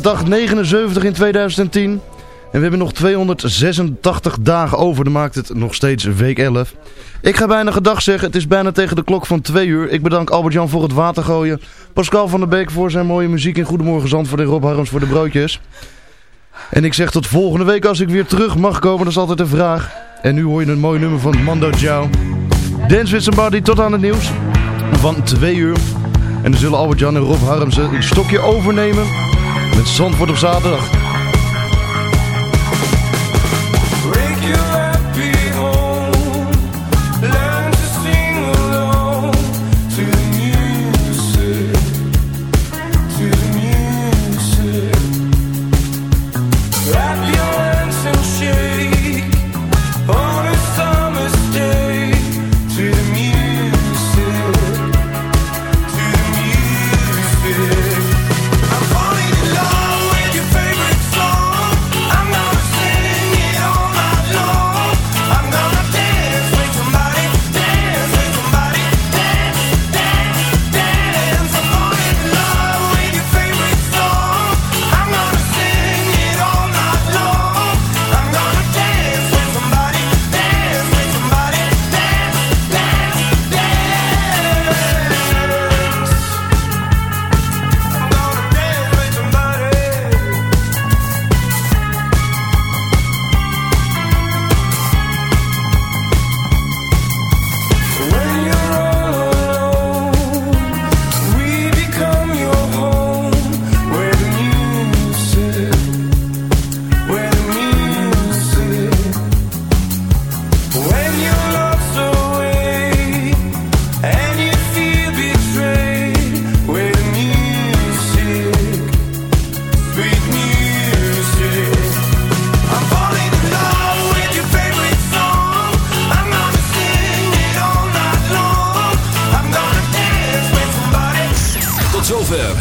Dag 79 in 2010. En we hebben nog 286 dagen over. Dan maakt het nog steeds week 11. Ik ga bijna gedag zeggen. Het is bijna tegen de klok van 2 uur. Ik bedank Albert-Jan voor het water gooien. Pascal van der Beek voor zijn mooie muziek. En Goedemorgen Zandvoort en Rob Harms voor de broodjes. En ik zeg tot volgende week als ik weer terug mag komen. Dat is altijd een vraag. En nu hoor je een mooi nummer van Mando Ciao. Dance with somebody tot aan het nieuws. Van 2 uur. En dan zullen Albert-Jan en Rob Harms een stokje overnemen. Met Zandvoort op zaterdag.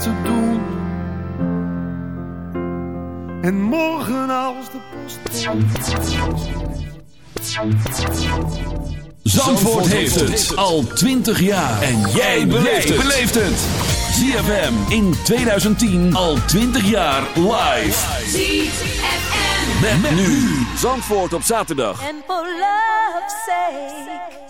Te doen. En morgen als de post. Zandvoort heeft het al 20 jaar. En jij beleeft het. ZFM in 2010 al 20 jaar live. ZFM. Met, nu. Zandvoort op zaterdag. And for love's sake.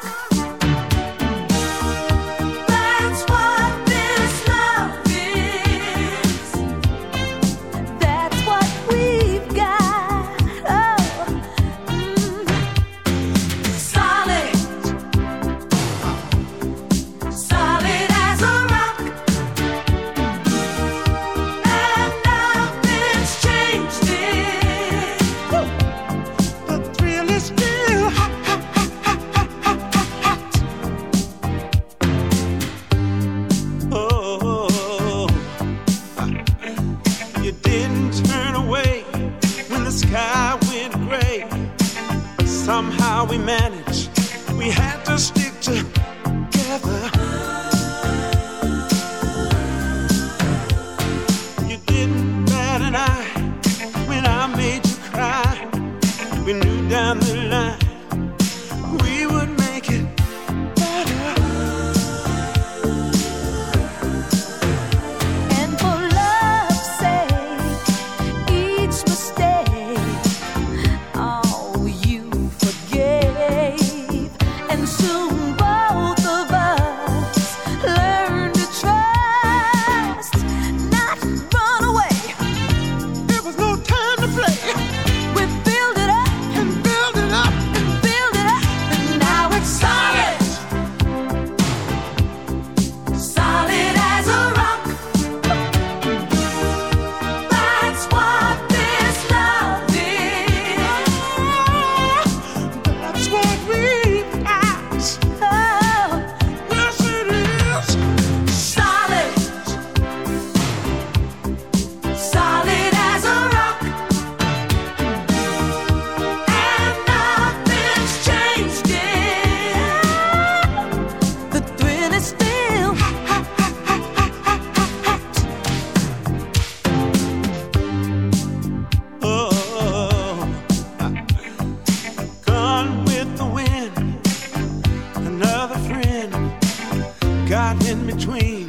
in between.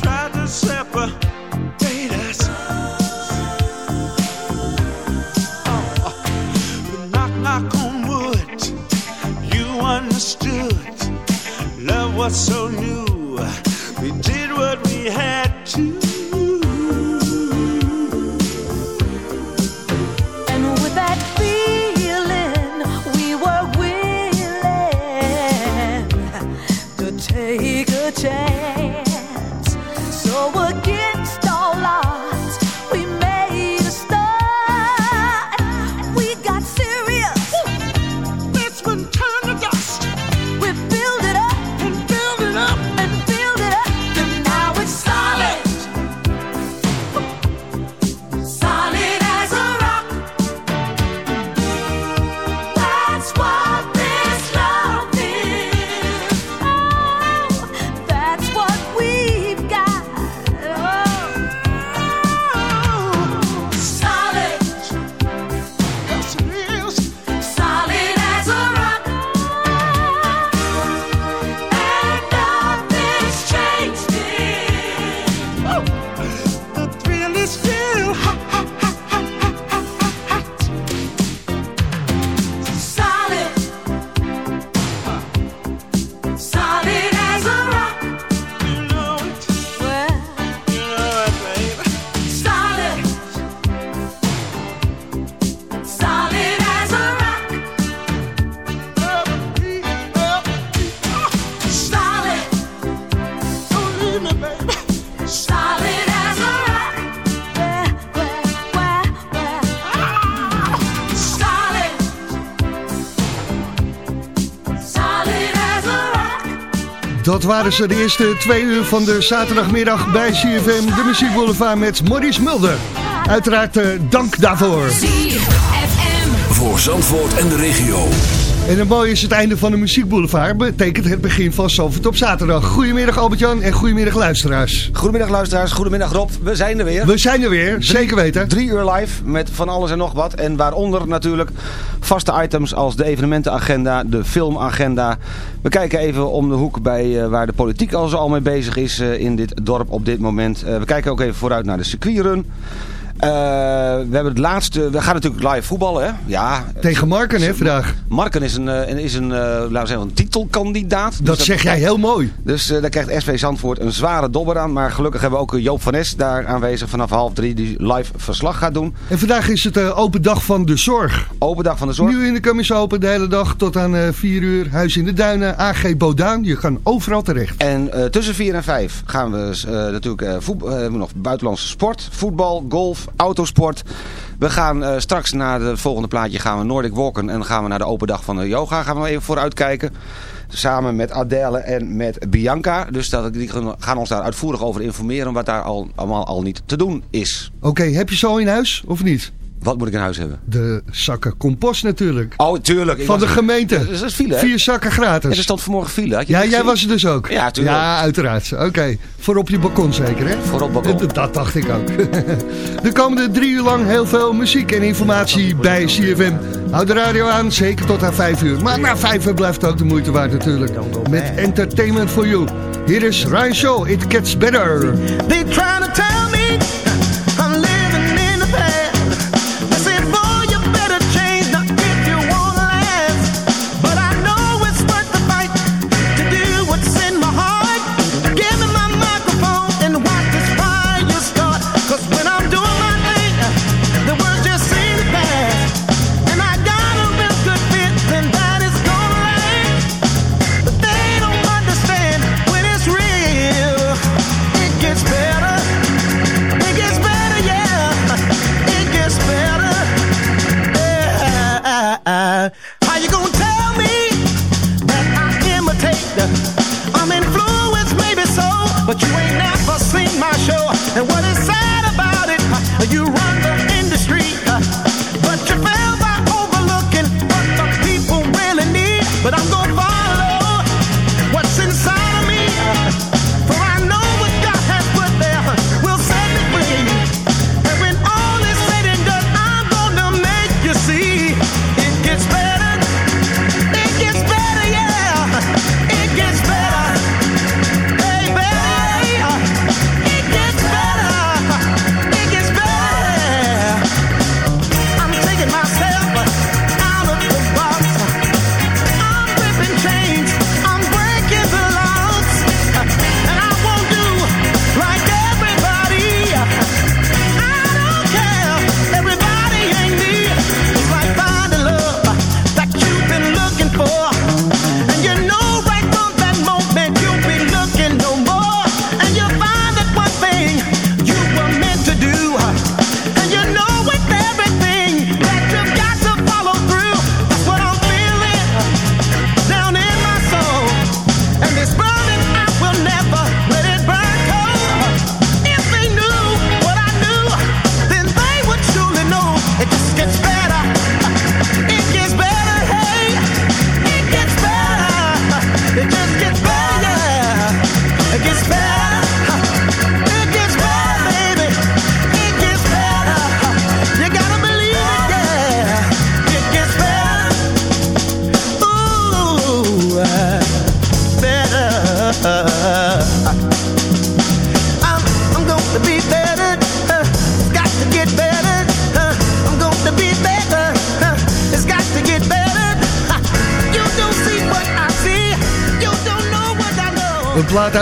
Tried to separate us. Oh, but knock, knock on wood. You understood. Love was so new. We did what we had. Dat waren ze de eerste twee uur van de zaterdagmiddag bij CFM, de Muziek Boulevard met Maurice Mulder. Uiteraard eh, dank daarvoor. CFM voor Zandvoort en de regio. En een mooi is het einde van de muziekboulevard. Betekent het begin van Zalvert op zaterdag. Goedemiddag Albert-Jan en goedemiddag luisteraars. Goedemiddag luisteraars, goedemiddag Rob. We zijn er weer. We zijn er weer, zeker weten. Drie uur live met van alles en nog wat. En waaronder natuurlijk vaste items als de evenementenagenda, de filmagenda. We kijken even om de hoek bij uh, waar de politiek al zo al mee bezig is uh, in dit dorp op dit moment. Uh, we kijken ook even vooruit naar de circuitrun. Uh, we hebben het laatste... We gaan natuurlijk live voetballen, hè? Ja. Tegen Marken, hè, vandaag. Marken is een, is een, uh, laten we zeggen, een titelkandidaat. Dus dat, zeg jij heel mooi. Dus daar krijgt SV Zandvoort een zware dobber aan. Maar gelukkig hebben we ook Joop van Es daar aanwezig vanaf half drie... die live verslag gaat doen. En vandaag is het open dag van de zorg. Open dag van de zorg. Nu in de commissie open de hele dag tot aan vier uur. Huis in de Duinen, AG Bodaan. Je kan overal terecht. En tussen vier en vijf gaan we natuurlijk voetbal, nog buitenlandse sport, voetbal, golf autosport. We gaan uh, straks naar het volgende plaatje gaan we Nordic Walken en gaan we naar de open dag van de yoga. Gaan we even vooruit kijken. Samen met Adele en met Bianca. Dus dat, die gaan ons daar uitvoerig over informeren wat daar al, allemaal al niet te doen is. Oké, heb je zo in huis of niet? Wat moet ik in huis hebben? De zakken compost natuurlijk. Oh, tuurlijk. Van de gemeente. Dat is file, hè? Vier zakken gratis. En er stond vanmorgen file. ja, jij was er dus ook. Ja, tuurlijk. Ja, uiteraard. Oké. Okay. Voor op je balkon zeker, hè? Voor op balkon. Dat, dat dacht ik ook. de komende drie uur lang heel veel muziek en informatie bij CFM. Houd de radio aan, zeker tot aan vijf uur. Maar na vijf uur blijft het ook de moeite waard natuurlijk. Met Entertainment for You. Hier is Ryan Show, It Gets Better. They trying to tell me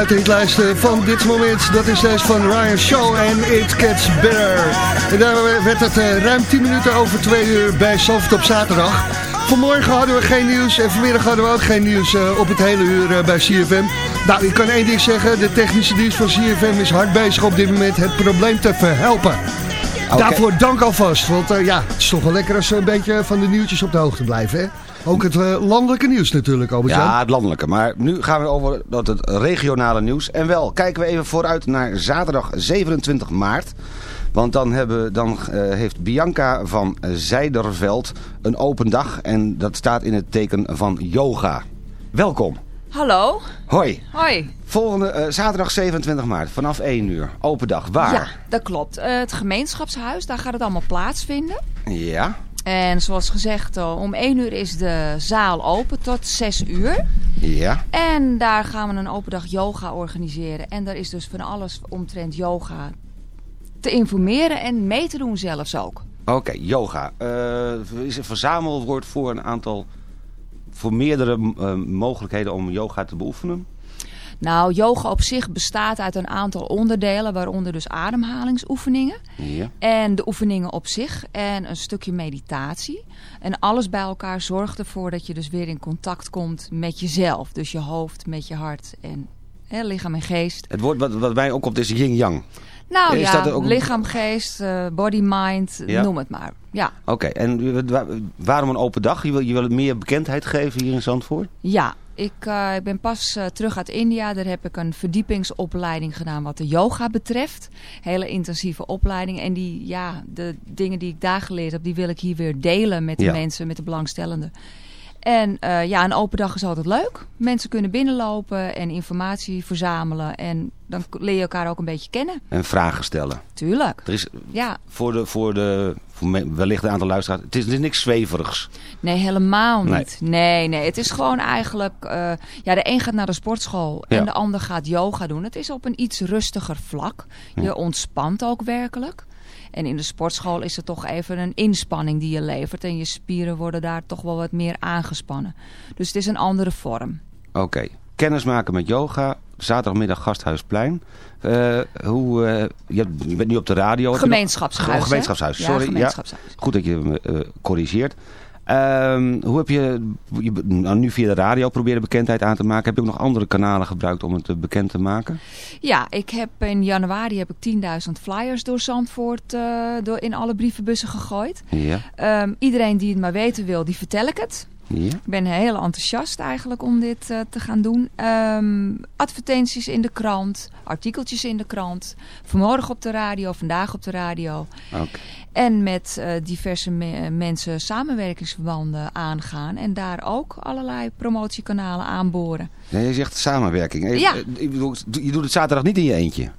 uit de hitlijsten van dit moment. Dat is deze van Ryan Shaw en It Gets Better. En daar werd het uh, ruim 10 minuten over 2 uur bij Soft op zaterdag. Vanmorgen hadden we geen nieuws en vanmiddag hadden we ook geen nieuws uh, op het hele uur bij CFM. Nou, ik kan één ding zeggen. De technische dienst van CFM is hard bezig op dit moment het probleem te verhelpen. Okay. Daarvoor dank alvast. Want ja, het is toch wel lekker als we een beetje van de nieuwtjes op de hoogte blijven, hè? Ook het uh, landelijke nieuws natuurlijk, albert Ja, het landelijke. Maar nu gaan we over tot het regionale nieuws. En wel, kijken we even vooruit naar zaterdag 27 maart. Want dan, hebben, dan eh, heeft Bianca van Zijderveld een open dag. En dat staat in het teken van yoga. Welkom. Hallo. Hoi. Hoi. Volgende eh, zaterdag 27 maart vanaf 1 uur. Open dag. Waar? Ja, dat klopt. Eh, het gemeenschapshuis, daar gaat het allemaal plaatsvinden. Ja. En zoals gezegd, eh, om 1 uur is de zaal open tot 6 uur. Ja. En daar gaan we een open dag yoga organiseren. En daar is dus van alles omtrent yoga te informeren en mee te doen zelfs ook. Oké, yoga. Uh, is een verzamelwoord voor een aantal, voor meerdere uh, mogelijkheden om yoga te beoefenen? Nou, yoga op zich bestaat uit een aantal onderdelen, waaronder dus ademhalingsoefeningen. Ja. En de oefeningen op zich en een stukje meditatie. En alles bij elkaar zorgt ervoor dat je dus weer in contact komt met jezelf. Dus je hoofd met je hart en hè, lichaam en geest. Het woord wat, wat mij opkomt is yin-yang. Nou Is ja, dat ook- lichaam, geest, eh, body, mind, Ja. noem het maar. Ja. Oké, en wa- waarom een open dag? Je wil, je wil meer bekendheid geven hier in Zandvoort? Ja, ik, eh, ik ben pas eh, terug uit India. Daar heb ik een verdiepingsopleiding gedaan wat de yoga betreft. Hele intensieve opleiding. En die, ja, de dingen die ik daar geleerd heb, die wil ik hier weer delen met de Ja. mensen, met de belangstellenden. En eh, ja, een open dag is altijd leuk. Mensen kunnen binnenlopen en informatie verzamelen. En dan leer je elkaar ook een beetje kennen. En vragen stellen. Tuurlijk. Er is Ja, voor, de, voor, de, voor wellicht een aantal luisteraars, het is, het is niks zweverigs. Nee, helemaal niet. Nee, nee. Het is gewoon eigenlijk... eh, ja, de een gaat naar de sportschool Ja. en de ander gaat yoga doen. Het is op een iets rustiger vlak. Je ontspant ook werkelijk. En in de sportschool is het toch even een inspanning die je levert. En je spieren worden daar toch wel wat meer aangespannen. Dus het is een andere vorm. Oké, kennismaken met yoga, zaterdagmiddag Gasthuisplein. Eh, hoe, eh, je, bent nu op de radio. Gemeenschapshuis, Oh, gemeenschapshuis, Ja, sorry. gemeenschapshuis. Ja, goed dat je me eh, corrigeert. Ehm, hoe heb je, je nou, nu via de radio proberen bekendheid aan te maken. Heb je ook nog andere kanalen gebruikt om het eh, bekend te maken? Ja, ik heb in januari heb ik 10.000 flyers door Zandvoort eh, door in alle brievenbussen gegooid. Ja, Ehm, iedereen die het maar weten wil, die vertel ik het. Ja. Ik ben heel enthousiast eigenlijk om dit eh, te gaan doen. Ehm, advertenties in de krant, artikeltjes in de krant. Vanmorgen op de radio, vandaag op de radio. En met eh, diverse me- mensen samenwerkingsverbanden aangaan. En daar ook allerlei promotiekanalen aanboren. Nee, je zegt samenwerking. Ja. eh, je doet het zaterdag niet in je eentje.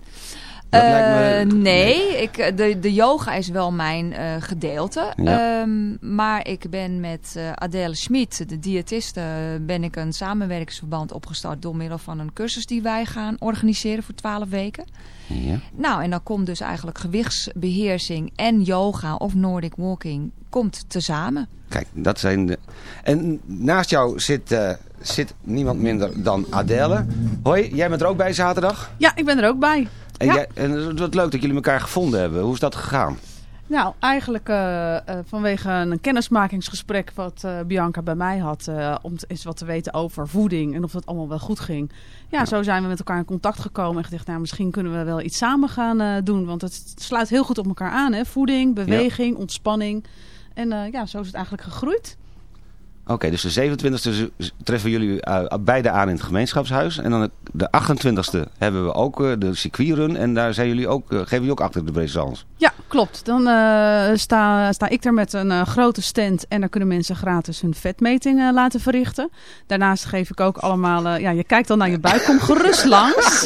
Eh, me- nee, Ik, eh, de, de yoga is wel mijn eh, gedeelte. Ja. Ehm, maar ik ben met Adele Schmid, de diëtiste, ben ik een samenwerkingsverband opgestart door middel van een cursus die wij gaan organiseren voor 12 weken. Ja. Nou, en dan komt dus eigenlijk gewichtsbeheersing en yoga of Nordic walking komt tezamen. Kijk, dat zijn de... En naast jou zit, eh, zit niemand minder dan Adele. Hoi, jij bent er ook bij zaterdag. Ja, ik ben er ook bij. En, Ja. jij, en wat leuk dat jullie elkaar gevonden hebben. Hoe is dat gegaan? Nou, eigenlijk eh, eh, vanwege een kennismakingsgesprek wat eh, Bianca bij mij had. om eens wat te weten over voeding en of dat allemaal wel goed ging. Ja, zo zijn we met elkaar in contact gekomen en gezegd, nou misschien kunnen we wel iets samen gaan doen. Want het sluit heel goed op elkaar aan. Hè? Voeding, beweging, ontspanning. En ja, zo is het eigenlijk gegroeid. Oké, dus de 27e z- treffen jullie eh, beide aan in het gemeenschapshuis. En dan de 28e hebben we ook eh, de circuitrun. En daar zijn jullie ook, eh, geven jullie ook achter de présence. Ja, klopt. Dan eh, sta, sta ik er met een grote stand en dan kunnen mensen gratis hun vetmeting laten verrichten. Daarnaast geef ik ook allemaal, ja, je kijkt dan naar je buik, kom gerust langs.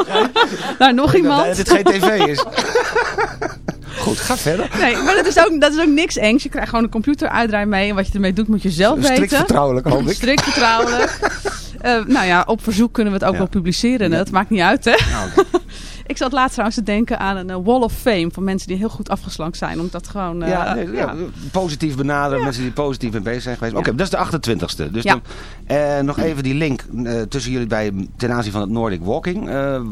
Daar nog Dat iemand. het geen tv is. Goed, ga verder. Nee, maar dat is, ook, dat is ook niks engs. Je krijgt gewoon een computeruitdraai mee en wat je ermee doet moet je zelf Strikt weten. vertrouwelijk, hoop ik. Strikt vertrouwelijk. Eh, nou ja, op verzoek kunnen we het ook Ja. wel publiceren. Ja. Dat maakt niet uit, hè? Nou. Ik zat laatst trouwens te denken aan een eh, wall of fame van mensen die heel goed afgeslankt zijn. Omdat dat gewoon... eh, ja, nee, ja, positief benaderen, mensen die positief mee bezig zijn geweest. Oké, dat is de 28e. Dus dan, nog even die link tussen jullie bij, ten aanzien van het Nordic Walking.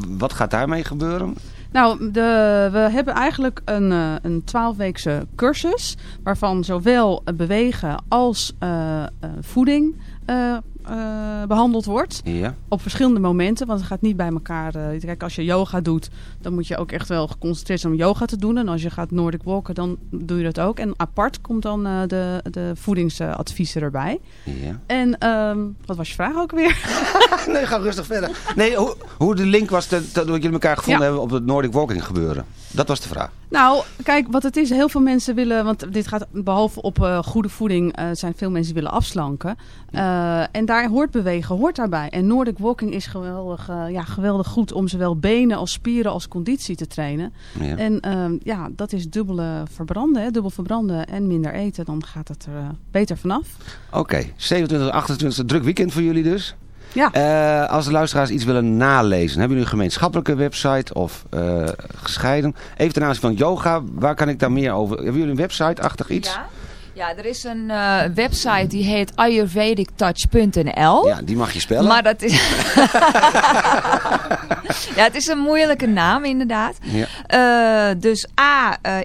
Wat gaat daarmee gebeuren? Nou, de, we hebben eigenlijk een, eh, een 12-weekse cursus. Waarvan zowel bewegen als eh, eh, voeding eh, behandeld wordt. Ja. Op verschillende momenten, want het gaat niet bij elkaar. eh, kijk, als je yoga doet, dan moet je ook echt wel geconcentreerd zijn om yoga te doen. En als je gaat Nordic walken, dan doe je dat ook. En apart komt dan eh, de, de voedingsadviezen erbij. ja. En ehm, wat was je vraag ook weer? Nee, ga rustig verder. Nee, hoe, hoe de link was te- dat jullie elkaar gevonden Ja. hebben op het Nordic Walking gebeuren. Dat was de vraag. Nou, kijk, wat het is, heel veel mensen willen, want dit gaat behalve op goede voeding, zijn veel mensen die willen afslanken. En daar hoort bewegen, hoort daarbij. En Nordic Walking is geweldig, eh, ja, geweldig goed om zowel benen als spieren als conditie te trainen. Ja. En ehm, ja, dat is dubbele verbranden, hè, dubbel verbranden en minder eten, dan gaat het er eh, beter vanaf. Oké, 27 28 druk weekend voor jullie dus. Ja. Eh, als de luisteraars iets willen nalezen, hebben jullie een gemeenschappelijke website of eh, gescheiden? Even ten aanzien van yoga, waar kan ik daar meer over? Hebben jullie een website-achtig iets? Ja. Ja, er is een eh, website die heet ayurvedictouch.nl. Ja, die mag je spellen. Maar dat is... ja, het is een moeilijke naam inderdaad. Ja. Eh, dus A, eh.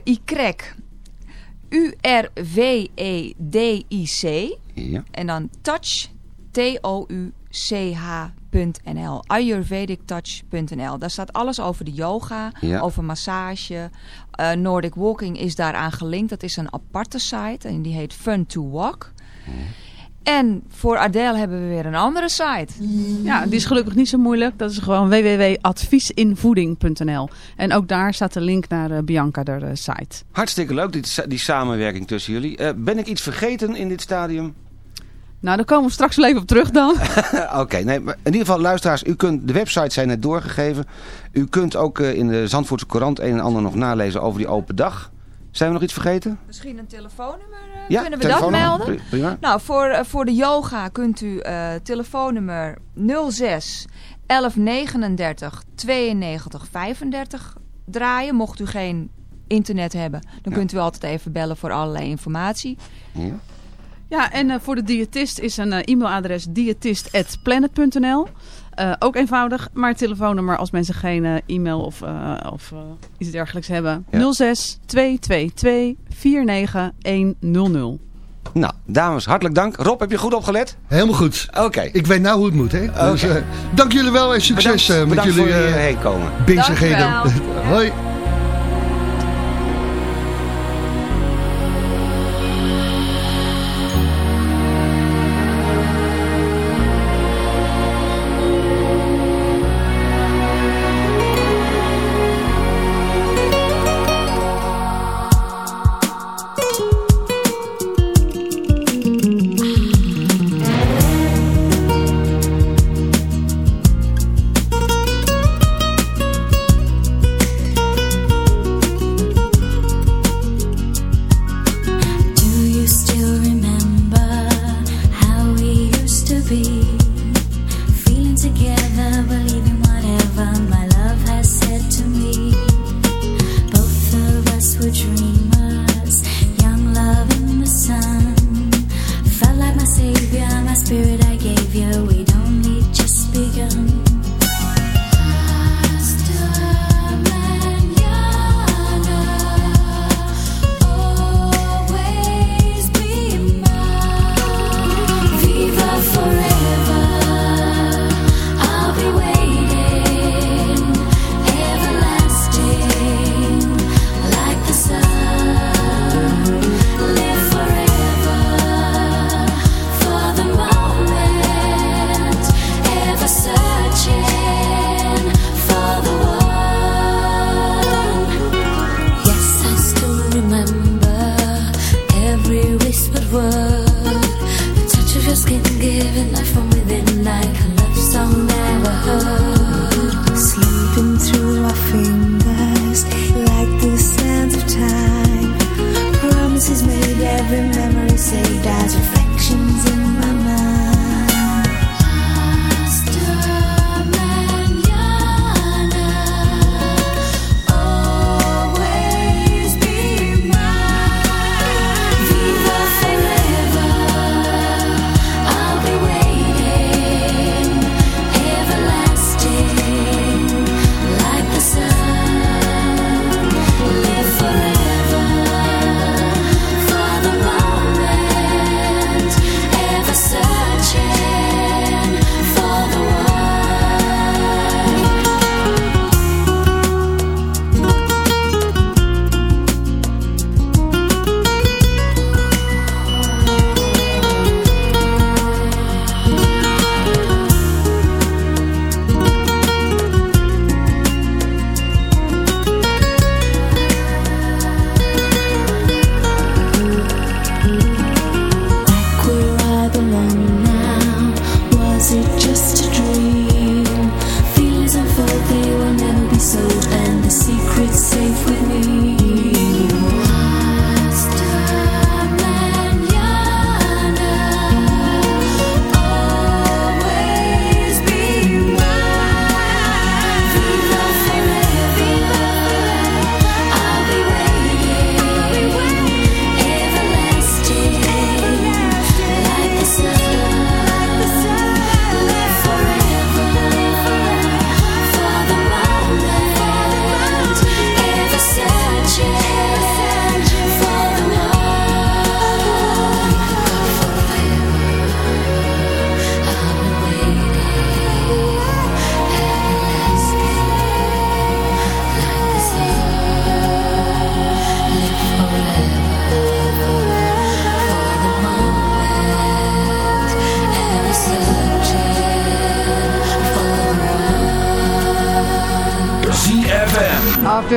Ja. En dan touch, T-O-U-C-H.nl. Ayurvedictouch.nl. Daar staat alles over de yoga, Ja. over massage. Eh, Nordic Walking is daaraan gelinkt. Dat is een aparte site en die heet Fun to Walk. En voor Adele hebben we weer een andere site. Ja, die is gelukkig niet zo moeilijk. Dat is gewoon www.adviesinvoeding.nl. En ook daar staat de link naar eh, Bianca, de eh, site. Hartstikke leuk, die, die samenwerking tussen jullie. Eh, ben ik iets vergeten in dit stadium? Nou, daar komen we straks wel even op terug dan. Oké, nee, maar in ieder geval luisteraars, u kunt, de websites zijn net doorgegeven. U kunt ook eh, in de Zandvoortse Courant een en ander nog nalezen over die open dag. Zijn we nog iets vergeten? Misschien een telefoonnummer? eh, Ja, kunnen we dat melden? Pri- Prima. Nou, voor, eh, voor de yoga kunt u eh, telefoonnummer 06 1139 92 35 draaien. Mocht u geen internet hebben, dan Ja. kunt u altijd even bellen voor allerlei informatie. Ja. Ja, en eh, voor de diëtist is een eh, e-mailadres diëtist.planet.nl. Eh, ook eenvoudig, maar telefoonnummer als mensen geen e-mail of, eh, of eh, iets dergelijks hebben. Ja. 06 222 49100. Nou, dames, hartelijk dank. Rob, heb je goed opgelet? Helemaal goed. Oké. Ik weet nou hoe het moet, hè? Dus, eh, dank jullie wel en succes Bedankt, eh, met bedankt jullie voor eh, hierheen komen. bezigheden. Hoi.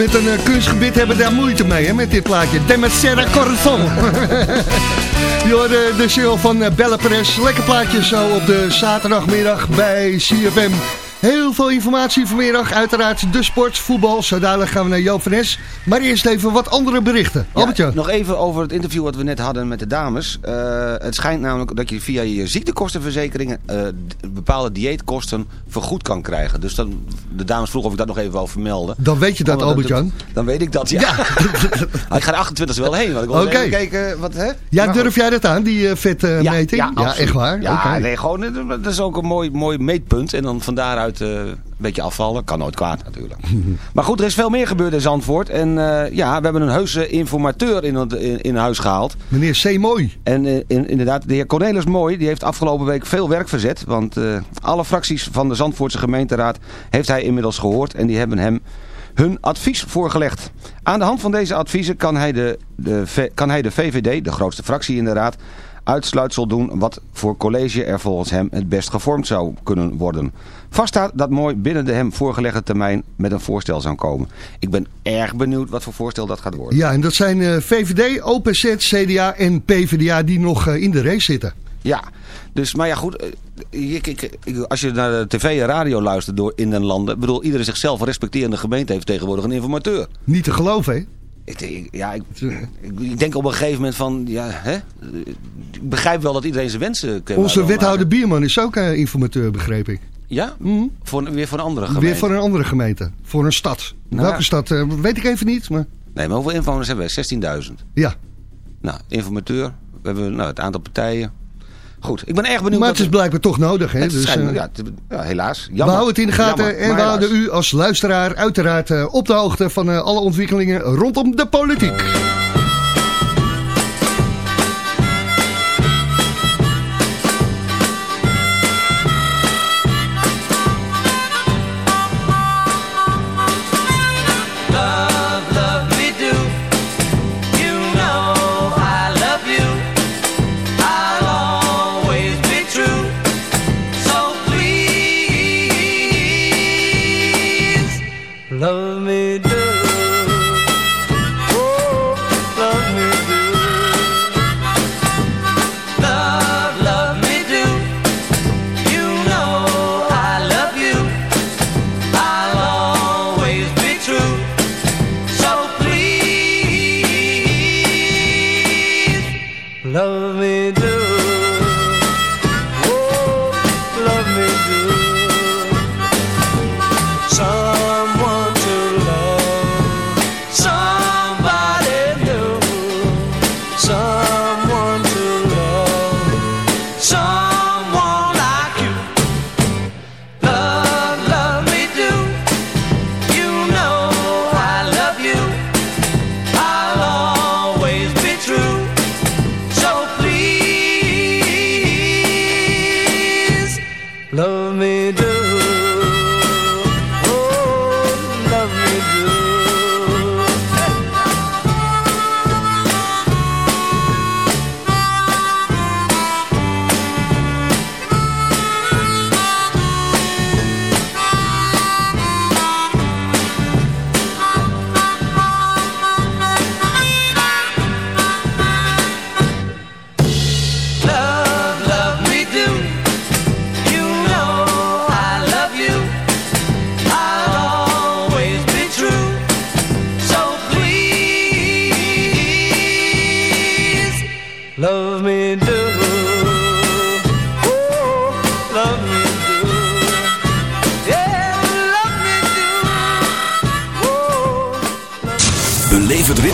Met een eh, kunstgebied hebben daar moeite mee, hè, met dit plaatje. Demasiado Corazon. Je hoorde de show van eh, Bella Perez. Lekker plaatje zo op de zaterdagmiddag bij CFM. Heel veel informatie vanmiddag. Uiteraard de sport, voetbal. Zo dadelijk gaan we naar Joop van. Maar eerst even wat andere berichten. Ja, Albertje. nog even over het interview wat we net hadden met de dames. Eh, het schijnt namelijk dat je via je ziektekostenverzekeringen eh, bepaalde dieetkosten vergoed kan krijgen. Dus dan, de dames vroegen of ik dat nog even wil vermelden. Dan weet je dat, Albert-Jan. Dan weet ik dat, ja. Ik ga de 28 wel heen. Want ik wil even kijken wat... Hè? Ja, Maar durf jij dat aan, die uh, vetmeting? ja, absoluut. echt waar? Ja, nee, gewoon, eh, dat is ook een mooi, mooi meetpunt. En dan van daaruit eh, een beetje afvallen. Kan nooit kwaad natuurlijk. maar goed, er is veel meer gebeurd in Zandvoort. En eh, ja, we hebben een heuse informateur in, in, in huis gehaald. Meneer C. Mooi. En eh, in, inderdaad, de heer Cornelis Mooi, die heeft afgelopen week veel werk verzet. Want alle fracties van de Zandvoortse gemeenteraad heeft hij inmiddels gehoord. En die hebben hem hun advies voorgelegd. Aan de hand van deze adviezen kan hij de, de, kan hij de VVD, de grootste fractie in de raad, uitsluitsel doen wat voor college er volgens hem het best gevormd zou kunnen worden. Vaststaat dat Mooi binnen de hem voorgelegde termijn met een voorstel zou komen. Ik ben erg benieuwd wat voor voorstel dat gaat worden. Ja, en dat zijn eh, VVD, OPZ, CDA en PvdA die nog eh, in de race zitten. Ja, dus, maar ja goed, eh, ik, ik, ik- als je naar de tv en radio luistert door in den landen, bedoel, iedere zichzelf respecterende gemeente heeft tegenwoordig een informateur. Niet te geloven, hè? Ik, denk- ja, ik, ik, denk op een gegeven moment van, ja, hè? Ik begrijp wel dat iedereen zijn wensen kan Onze wethouder maken. Bierman is ook eh, informateur, begreep ik. Ja? Voor, weer voor een andere Weer gemeente. voor een andere gemeente. Voor een stad. Nou, Welke stad, eh, weet ik even niet, maar Nee, maar hoeveel inwoners hebben we? 16.000. ja. Nou, informateur. We hebben nou, het aantal partijen. Goed, ik ben erg benieuwd. Maar het is blijkbaar toch nodig, hè? het Dus, eh, ja, helaas. we houden het in de gaten Jammer, en we houden u als luisteraar uiteraard eh, op de hoogte van eh, alle ontwikkelingen rondom de politiek.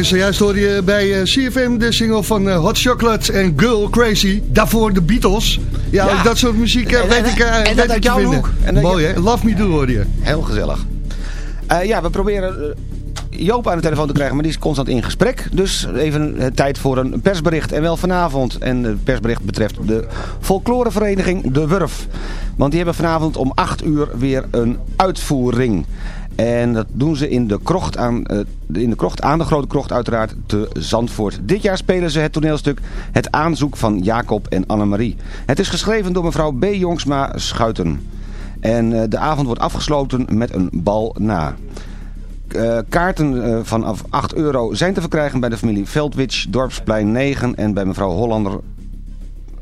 En zojuist hoorde je bij eh, CFM de single van eh, Hot Chocolate en Girl Crazy. Daarvoor de Beatles. Ja, dat soort muziek eh, En- weet en- ik, eh, en weet dat uit jouw vinden. hoek. En Mooi hè? Love Me Do hoorde je. Heel gezellig. Eh, ja, we proberen eh, Joop aan de telefoon te krijgen, maar die is constant in gesprek. Dus even eh, tijd voor een persbericht. En wel vanavond. En het persbericht betreft de folklorevereniging De Wurf. Want die hebben vanavond om 8 uur weer een uitvoering. En dat doen ze in de krocht aan, eh, in de, krocht, aan de Grote Krocht uiteraard te Zandvoort. Dit jaar spelen ze het toneelstuk Het aanzoek van Jacob en Annemarie. Het is geschreven door mevrouw B. Jongsma Schuiten. En eh, de avond wordt afgesloten met een bal na. Eh, kaarten vanaf 8 euro zijn te verkrijgen bij de familie Veldwitsch, Dorpsplein 9 en bij mevrouw Hollander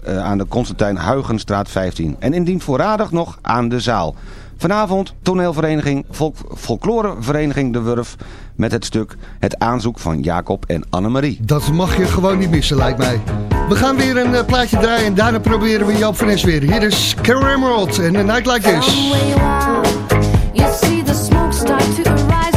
aan de Constantijn Huygenstraat 15. En indien voorradig nog aan de zaal. Vanavond toneelvereniging, volk, folklorevereniging De Wurf met het stuk Het aanzoek van Jacob en Annemarie. Dat mag je gewoon niet missen, lijkt mij. We gaan weer een eh, plaatje draaien en daarna proberen we Joop van Es weer. Hier is Carol Emerald en A Night Like This. You see the smoke start to arise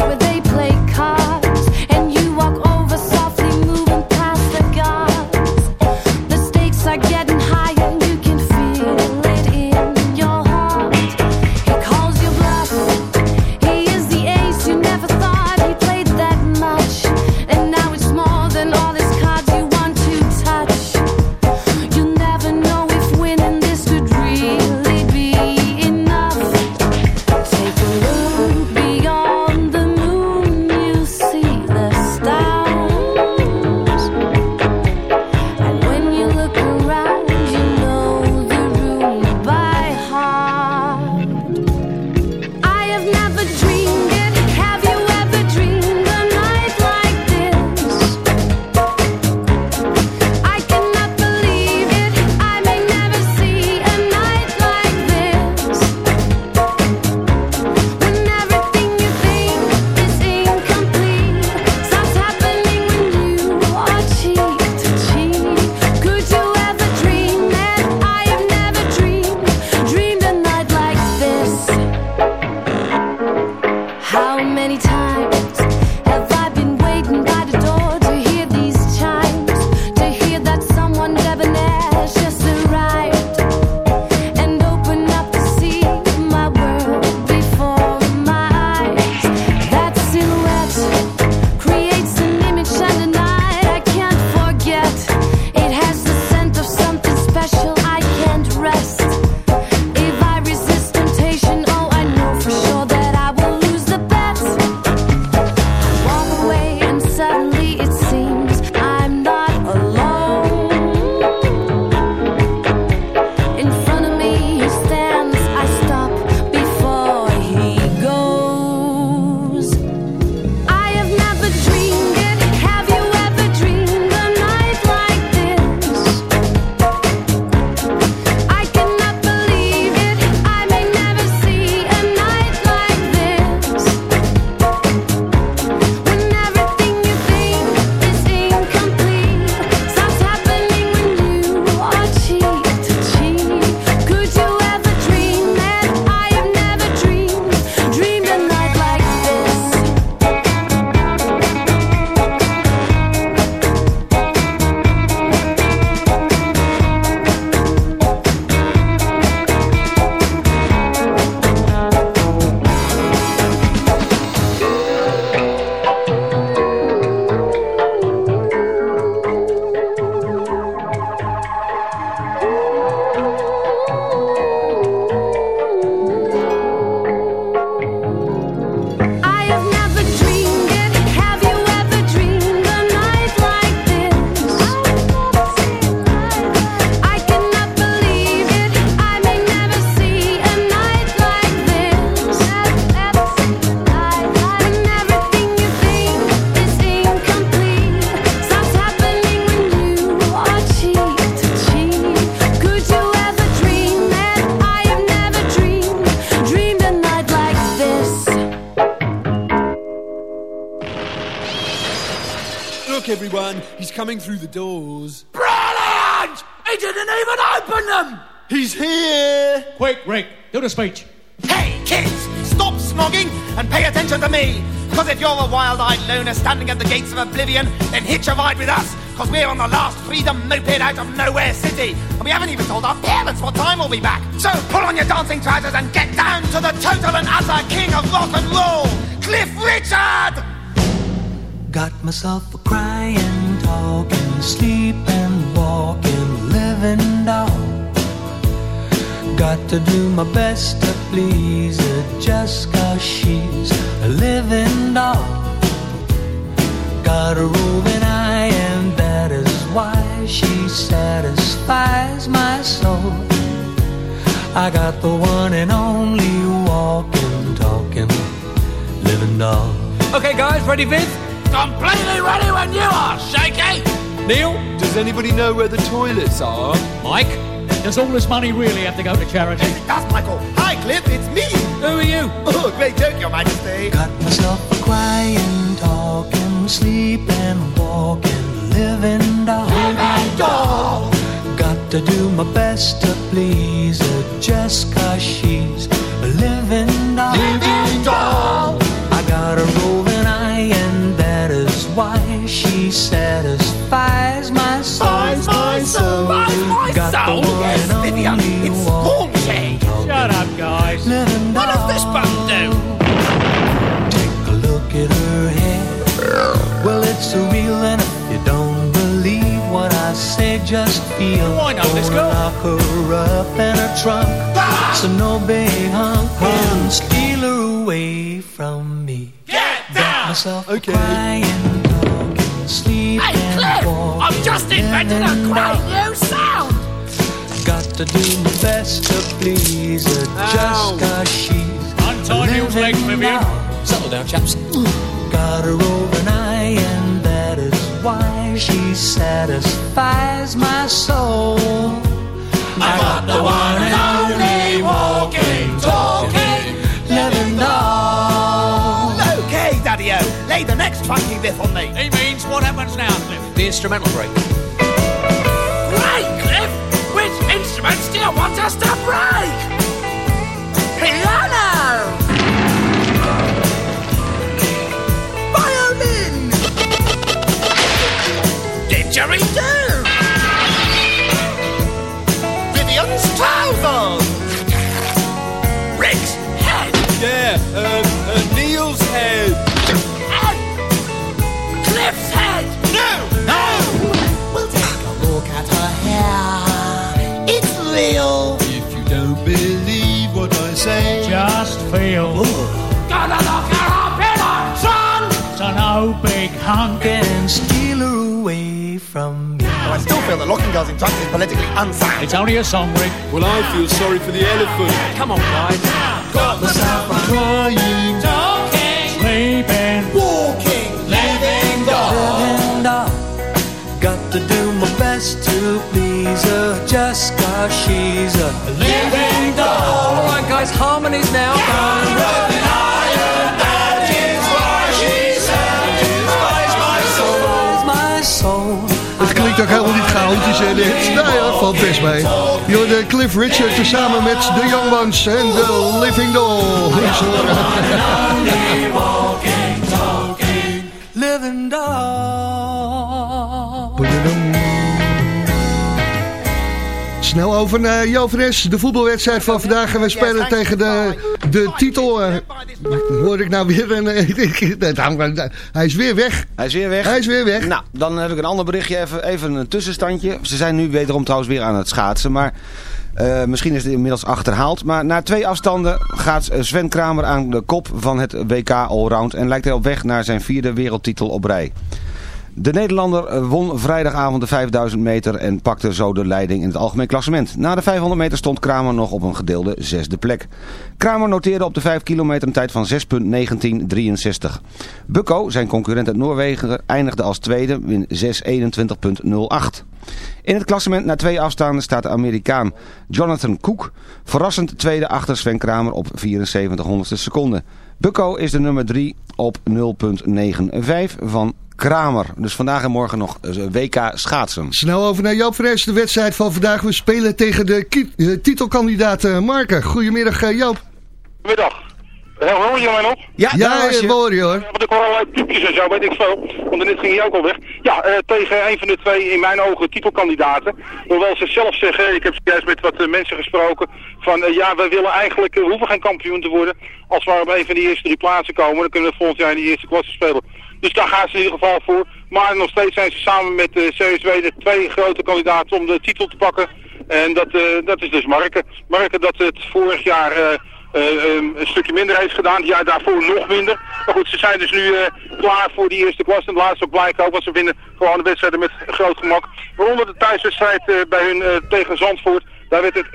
oblivion, then hitch a ride with us! Because we're on the last freedom moped out of nowhere city! And we haven't even told our parents what time we'll be back! So pull on your dancing trousers and get down to the total and utter king of rock and roll! Cliff Richard! Got myself a crying, talking, sleeping, walking, living doll. Got to do my best to please her just cause she's a living doll. Got a roving eye and that is why she satisfies my soul. I got the one and only walking, talking, living doll. Okay, guys, ready, Viv? Completely ready when you are, Shaky! Neil? Does anybody know where the toilets are? Mike? Does all this money really have to go to charity? Yes, it does, Michael. Hi, Cliff, it's me. Who are you? Oh, great joke, Your Majesty. Got myself a crying, talking, sleeping, walking, living doll. Living doll. Got to do my best to please her just cause she's a living doll. Living doll. Just feel. This Gonna girl. Lock her up in her trunk, so no big hunk can steal her away from me. Get down! myself Okay. crying, talking, sleeping, Hey, Cliff, walking, I've just invented a great new sound. Got to do my best to please her, Ow. just cause she's Untie Neil's legs, Vivian. Settle down, chaps. Got her over an eye, and that is why she satisfies my soul. I got the one and only walking, talking, living doll. Okay, Daddy-O, lay the next funky riff on me. He means what happens now, Cliff? The instrumental break. Great, Cliff! Which instruments do you want us to break? Locking girls in trunks is politically unsound. It's only a song, Rick. well, I feel sorry for the elephant. Come on, guys. Got myself a Crying, talking, Sleeping. walking, living doll. Living doll. Got to do my best to please her, just cause she's a living doll. All right, guys, harmonies now. Satisfies ook helemaal niet chaotisch en dit. Nou ja, valt best mee. De Cliff Richard tezamen met de Young Ones en de Living Doll. Snel over naar Jovenes, de voetbalwedstrijd van vandaag. En we spelen tegen de, de titel. eh, hoor ik nou weer een... eh, hij is weer weg. Hij is weer weg. Hij is weer weg. Nou, dan heb ik een ander berichtje. Even, even een tussenstandje. Ze zijn nu wederom trouwens weer aan het schaatsen. Maar eh, misschien is het inmiddels achterhaald. Maar na twee afstanden gaat Sven Kramer aan de kop van het WK Allround. En lijkt hij op weg naar zijn vierde wereldtitel op rij. De Nederlander eh, won vrijdagavond de 5000 meter en pakte zo de leiding in het algemeen klassement. Na de 500 meter stond Kramer nog op een gedeelde zesde plek. Kramer noteerde op de 5 kilometer een tijd van 6.1963. Bukko, zijn concurrent uit Noorwegen, eindigde als tweede in 6.21.08. In het klassement na twee afstanden staat de Amerikaan Jonathan Cook verrassend tweede achter Sven Kramer op 74 honderdste seconde. Is de nummer 3 op 0.95 van Kramer. Dus vandaag en morgen nog eh, WK schaatsen. Snel over naar Joop Fres, de wedstrijd van vandaag. We spelen tegen de eh, titelkandidaat eh, Marken. Goedemiddag eh, Joop. Middag. Ja, hoor je mij nog? Ja, Ja, eh, je. hoor. Want ik hoor allerlei piepjes en zo, weet ik veel. Want net ging hij ook al weg. Ja, eh, tegen een van de twee in mijn ogen titelkandidaten. Hoewel ze zelf zeggen, ik heb juist met wat mensen gesproken, van ja, we willen eigenlijk, we hoeven geen kampioen te worden. Als we op een van die eerste drie plaatsen komen, dan kunnen we volgend jaar in de eerste klasse spelen. Dus daar gaan ze in ieder geval voor. Maar nog steeds zijn ze samen met de CSW de twee grote kandidaten om de titel te pakken. En dat, eh, dat is dus Marken. Marken dat het vorig jaar... eh, eh, ehm, een stukje minder heeft gedaan. Ja, daarvoor nog minder. Maar goed, ze zijn dus nu eh, klaar voor die eerste klas. En laatst ook blijkt ook, want ze winnen gewoon de wedstrijden met groot gemak. Waaronder de thuiswedstrijd eh, bij hun eh, tegen Zandvoort. Daar werd het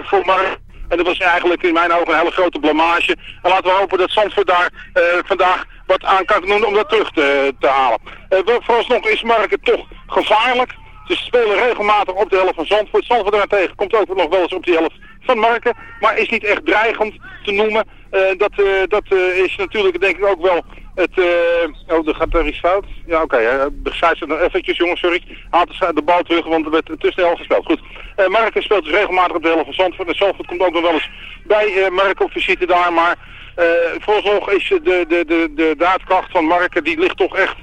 6-1 voor Mark. En dat was eigenlijk in mijn ogen een hele grote blamage. En laten we hopen dat Zandvoort daar eh, vandaag wat aan kan doen om dat terug te, te halen. Wel, vooralsnog is Mark toch gevaarlijk. Ze spelen regelmatig op de helft van Zandvoort. Zandvoort daartegen komt ook nog wel eens op die helft van Marken. Maar is niet echt dreigend te noemen. Eh, dat eh, dat is natuurlijk denk ik ook wel het... eh, oh, er gaat er iets fout. Ja, oké. Okay, de scheidsrechter nog eventjes, jongens, sorry. Haalt de, bal terug, want er werd te snel gespeeld. Goed. Eh Marken speelt dus regelmatig op de helft van Zandvoort. En Zandvoort komt ook nog wel eens bij Marken op visite daar. Maar eh vooralsnog is de, de, de, de daadkracht van Marken, die ligt toch echt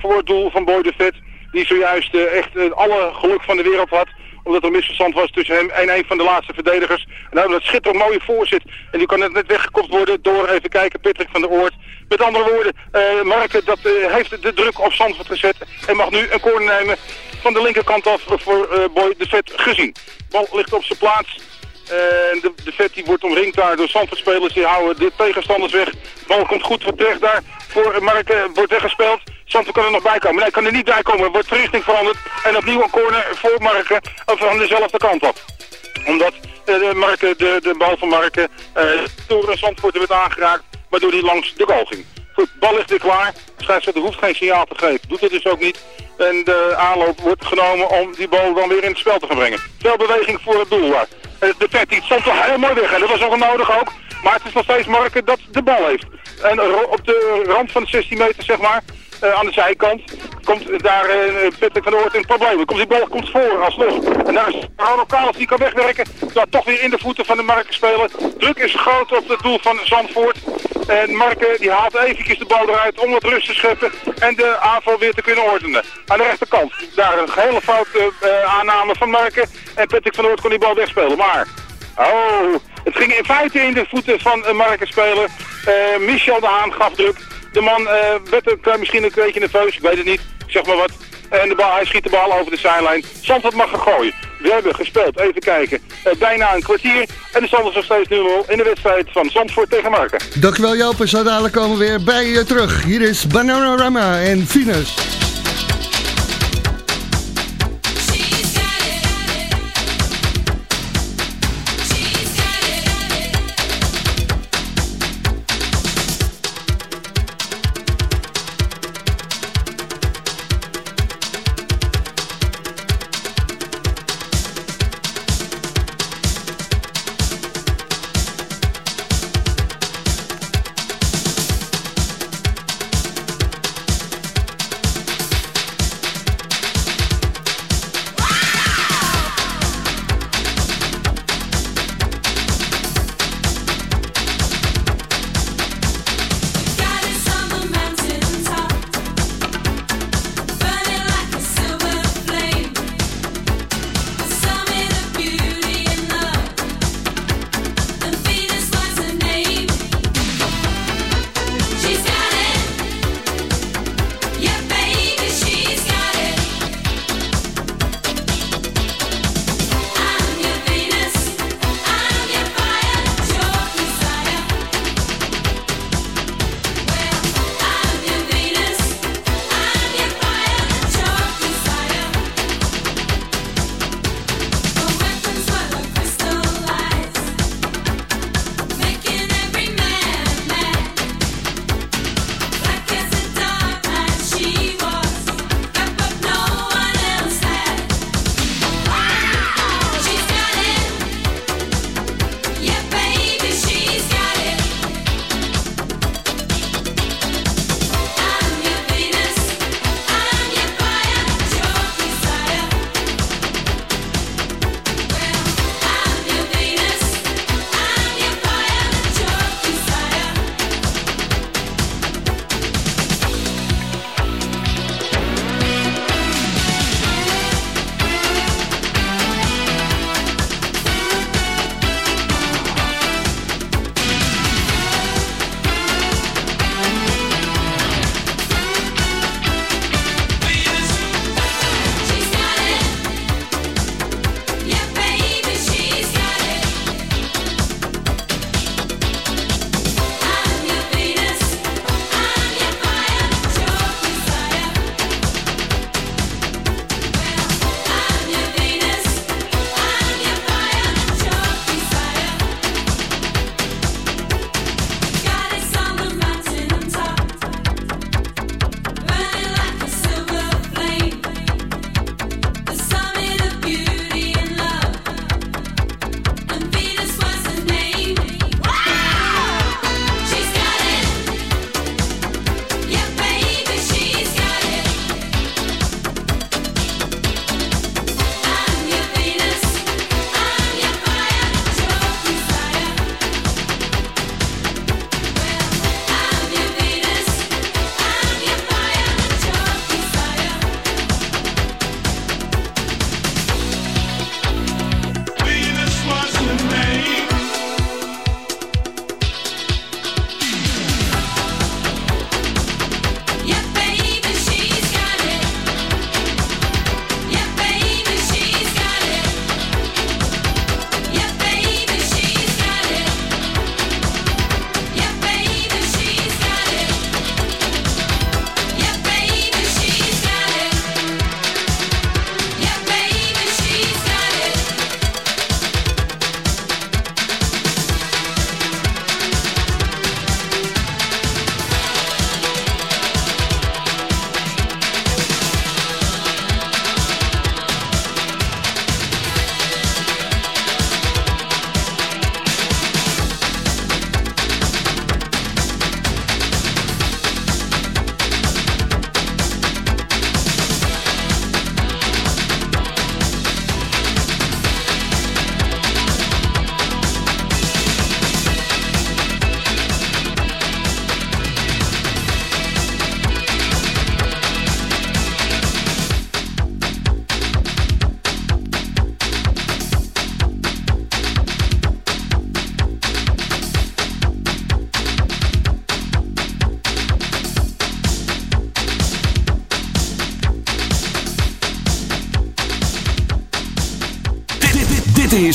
voor het doel van Boy de Vet. Die zojuist echt alle geluk van de wereld had omdat er een misverstand was tussen hem en een van de laatste verdedigers. En nou, dat schitterend mooie voorzit. En die kan net, weggekopt worden door, even kijken, Patrick van der Oort. Met andere woorden, eh Marken dat, eh, heeft de druk op Zandvoort gezet. En mag nu een corner nemen van de linkerkant af voor eh, Boy de Vet gezien. Bal ligt op zijn plaats. En de, de vet die wordt omringd daar door Zandvoortspelers. Die houden de tegenstanders weg. Bal komt goed terecht daar. Voor Marken wordt weggespeeld. Zandvoort kan er nog bij komen. Nee, kan er niet bij komen. Er wordt de richting veranderd. En opnieuw een corner voor Marken. Of van dezelfde kant op. Omdat eh, de, de, de bal van Marken eh, door Zandvoort werd aangeraakt. Waardoor hij langs de goal ging. Goed, bal ligt weer klaar. Scheidsrechter hoeft geen signaal te geven. Doet het dus ook niet. En de aanloop wordt genomen om die bal dan weer in het spel te gaan brengen. Veel beweging voor het doel. Eh, De vet die stond wel heel mooi weg. En dat was ook nodig ook. Maar het is nog steeds Marken dat de bal heeft. En op de rand van de 16 meter, zeg maar, eh, aan de zijkant, komt daar eh Patrick van Oort in probleem. Komt die bal komt voor alsnog. En daar is Ronald Kaals die kan wegwerken. Dat toch weer in de voeten van de Marken spelen. Druk is groot op het doel van Zandvoort. En Marken die haalt eventjes de bal eruit om wat rust te scheppen. En de aanval weer te kunnen ordenen. Aan de rechterkant. Daar een hele foute eh, aanname van Marken. En Patrick van Oort kon die bal wegspelen. Maar Oh, het ging in feite in de voeten van een markenspeler. Eh Michel de Haan gaf druk. De man eh, werd eh, misschien een beetje nerveus, ik weet het niet. Zeg maar wat. En de bal, hij schiet de bal over de zijlijn. Zandvoort mag gaan gooien. We hebben gespeeld, even kijken, eh, bijna een kwartier. En de stand is nog steeds 0-0 in de wedstrijd van Zandvoort tegen Marken. Dankjewel Joop en zo dadelijk komen we weer bij je terug. Hier is Bananarama en Venus.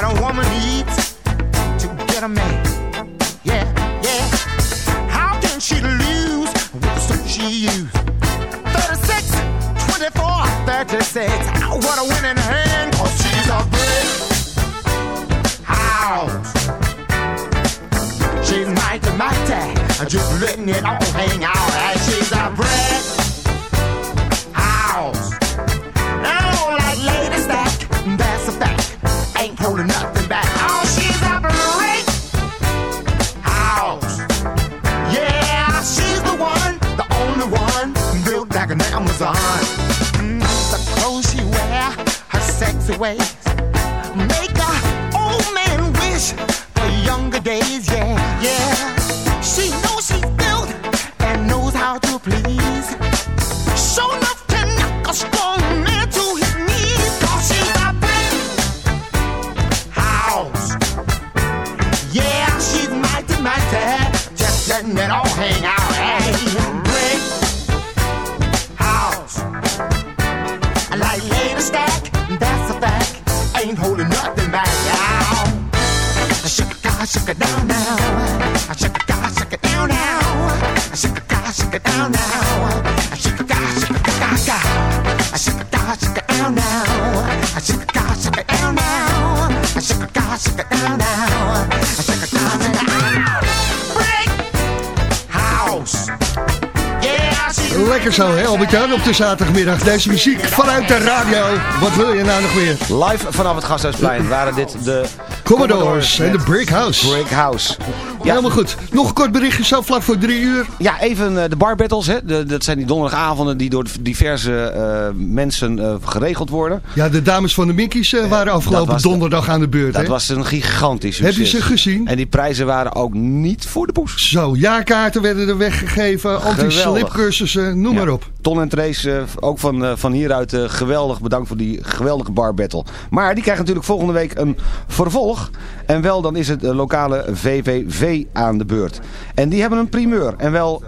That a woman Albert-Jan, op de zaterdagmiddag. Deze muziek vanuit de radio. Wat wil je nou nog meer? Live vanaf het Gasthuisplein waren dit de Commodores en de Brick House. Brick House. Helemaal goed. Nog een kort berichtje zo vlak voor drie uur. Ja, even eh, de bar battles. Hè. De, dat zijn die donderdagavonden die door diverse eh, mensen eh, geregeld worden. Ja, de dames van de Minkies waren afgelopen was donderdag aan de beurt. Dat hè? was een gigantisch Heb succes. je ze gezien? En die prijzen waren ook niet voor de poes. Zo, jaarkaarten werden er weggegeven, anti-slipcursussen, noem maar op. Ton en Trace, ook van, van hieruit geweldig bedankt voor die geweldige bar battle. Maar die krijgt natuurlijk volgende week een vervolg. En wel, dan is het de lokale VVV aan de beurt. En die hebben een primeur. En wel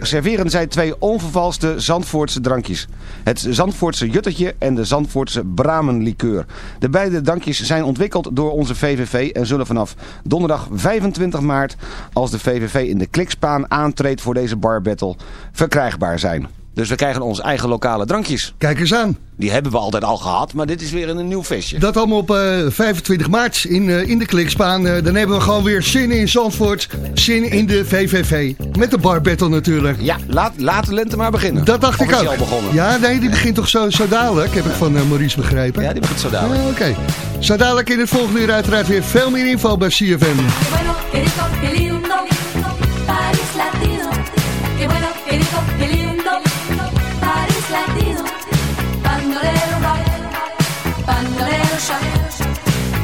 serveren zij twee onvervalste Zandvoortse drankjes. Het Zandvoortse Juttertje en de Zandvoortse Bramenlikeur. De beide drankjes zijn ontwikkeld door onze VVV en zullen vanaf donderdag 25 maart, als de VVV in de klikspaan aantreedt voor deze bar battle, verkrijgbaar zijn. Dus we krijgen onze eigen lokale drankjes. Kijk eens aan. Die hebben we altijd al gehad, maar dit is weer een nieuw feestje. Dat allemaal op eh, 25 maart in, eh, in de klikspaan. Eh, dan hebben we gewoon weer zin in Zandvoort. Zin in de VVV. Met de bar battle natuurlijk. Ja, laat, laat de lente maar beginnen. Dat dacht ik Of ook. al begonnen? Ja, nee, die begint toch zo, zo dadelijk, heb ik van eh, Maurice begrepen. Ja, die begint zo dadelijk. Ja, Oké. Zo dadelijk in het volgende uur uiteraard weer veel meer info bij CFM.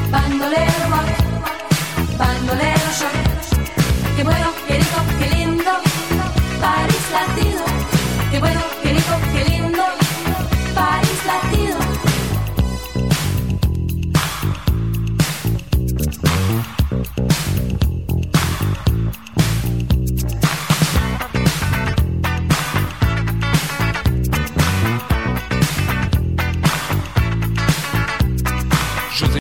bandolero, bandolero, que bueno